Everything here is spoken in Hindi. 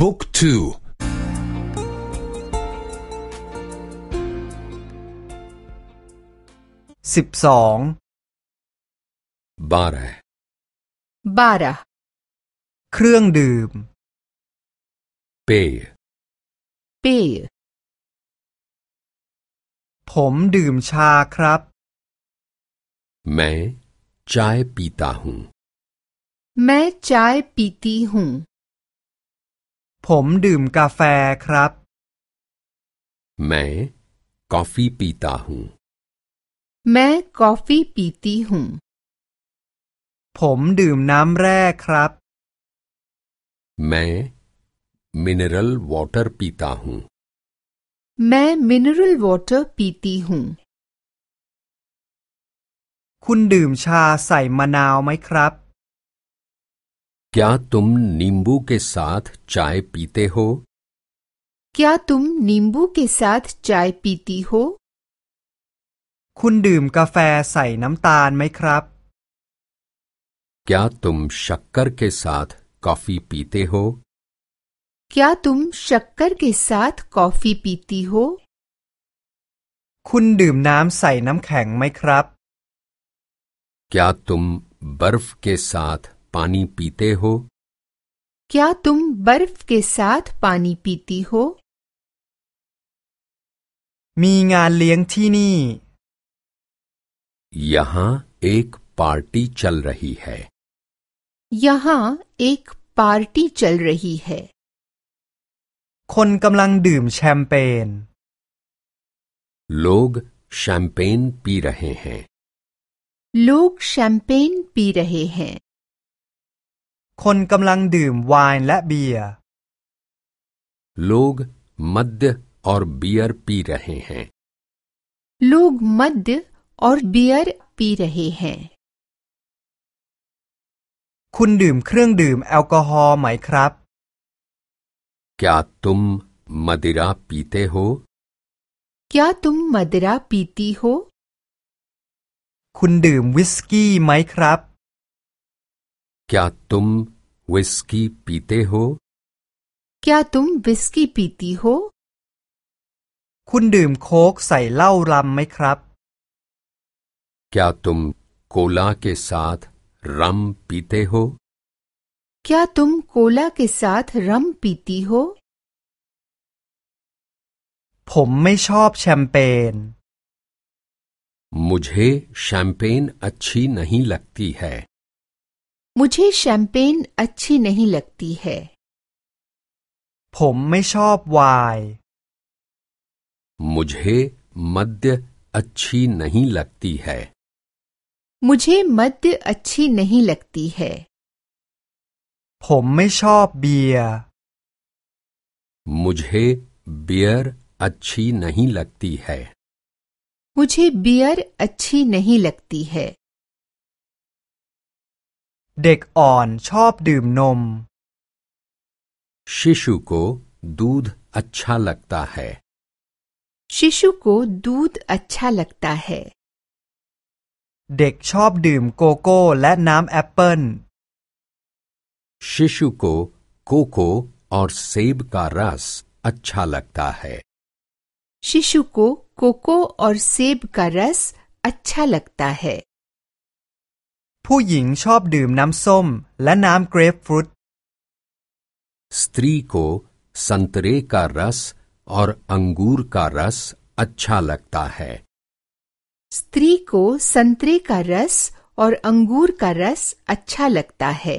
บุ๊กทูสิบสอง บาร์ बारह เครื่องดื่ม เปย์ पेय ผมดื่มชาครับ मैं चाय पीता हूँ मैं चाय पीती हूँ ผมดื่มกาแฟครับ मैं कॉफी पीता हूँ मैं कॉफी पीती हूँ ผมดื่มน้ำแร่ครับ मैं मिनरल वाटर पीता हूँ मैं मिनरल वाटर पीती हूँ คุณดื่มชาใส่มะนาวไหมครับ क्या तुम नींबू के साथ चाय पीते हो क्या तुम नींबू के साथ चाय पीती हो คุณดื่มกาแฟใส่น้ำตาลไหมครับ क्या तुम शक्कर के साथ कॉफी पीते हो क्या तुम शक्कर के साथ कॉफी पीती हो คุณดื่มน้ำใส่น้ำแข็งไหมครับ क्या तुम बर्फ के साथ पानी पीते हो क्या तुम बर्फ के साथ पानी पीती हो มีงานเลี้ยงที่นี่ यहाँ एक पार्टी चल रही है यहाँ एक पार्टी चल रही है คนกำลังดื่มแชมเปญ लोग शैंपेन पी रहे हैं लोग शैंपेन पी रहे हैं คนกำลังดื่มไวน์และเบียร์ लोग मद्य और बियर पी रहे हैं लोग मद्य और बियर पी रहे हैं คุณดื่มเครื่องดื่มแอลกอฮอล์ไหมครับ क्या तुम मदिरा पीते हो क्या तुम मदिरा पीती हो คุณดื่มวิสกี้ไหมครับ क्या तुम विस्की पीते हो क्या तुम विस्की पीती हो คุณดื่มโค้กใส่เหล้ารำไหมครับ क्या तुम कोला के साथ रम पीते हो क्या तुम कोला के साथ रम पीती हो ผมไม่ชอบแชมเปญ मुझे शैंपेन अच्छी नहीं लगती है मुझे शैंपेन अच्छी नहीं लगती है ผมไม่ชอบไวน์ मुझे मद्य अच्छी नहीं लगती है मुझे मद्य अच्छी नहीं लगती है ผมไม่ชอบเบียร์ मुझे बियर अच्छी नहीं लगती है मुझे बियर अच्छी नहीं लगती है เด็กอ่อนชอบดื่มนม शिशु को दूध अच्छा लगता है शिशु को दूध अच्छा लगता है เด็กชอบดื่มโกโก้และน้ำแอปเปิ้ล शिशु को कोको और सेब का रस अच्छा लगता है शिशु को कोको और सेब का रस अच्छा लगता है ผู้หญิงชอบดื่มน้ำส้มและน้ำเกรปฟรุต स्त्री को संतरे का रस और अंगूर का रस अच्छा लगता है स्त्री को संतरे का रस और अंगूर का रस अच्छा लगता है